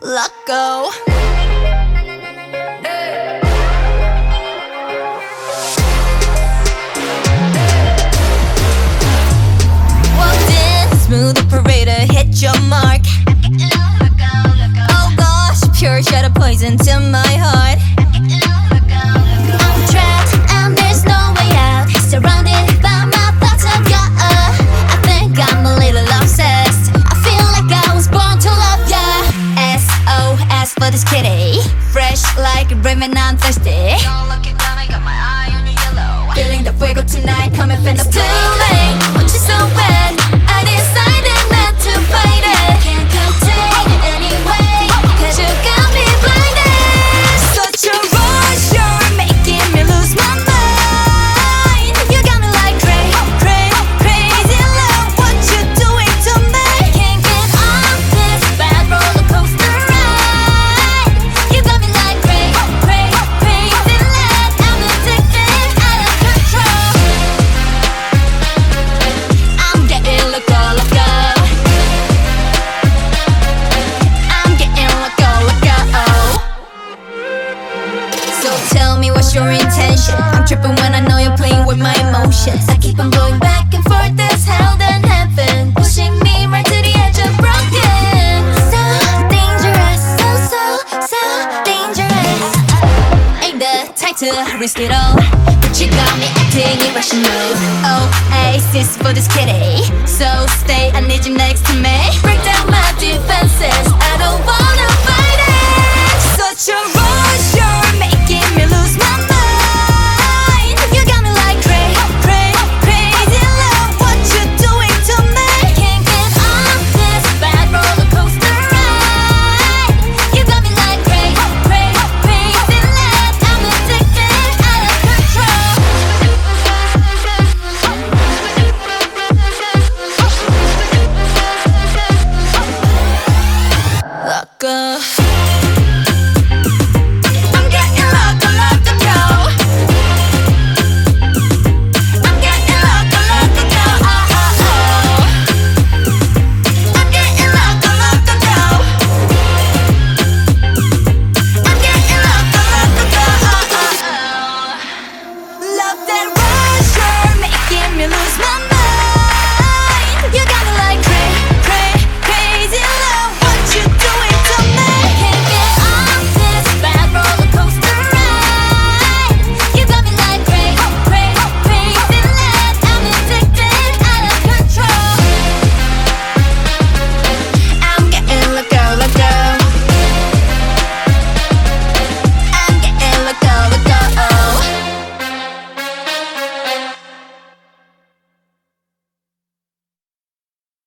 let go. Walked in, smooth operator, hit your mark. Oh gosh, pure shadow poison to my heart. This kitty. Fresh like ramen, I'm thirsty. Don't look at them, I got my eye on your yellow. Feeling the fuego tonight, coming from the too your intention? I'm tripping when I know you're playing with my emotions. I keep on going back and forth, this hell then heaven, pushing me right to the edge of broken. So dangerous, so so so dangerous. Ain't the type to risk it all, but you got me acting irrational. Oasis for this kitty, eh? so stay. I need you next to me. Break down my defenses. I don't wanna up.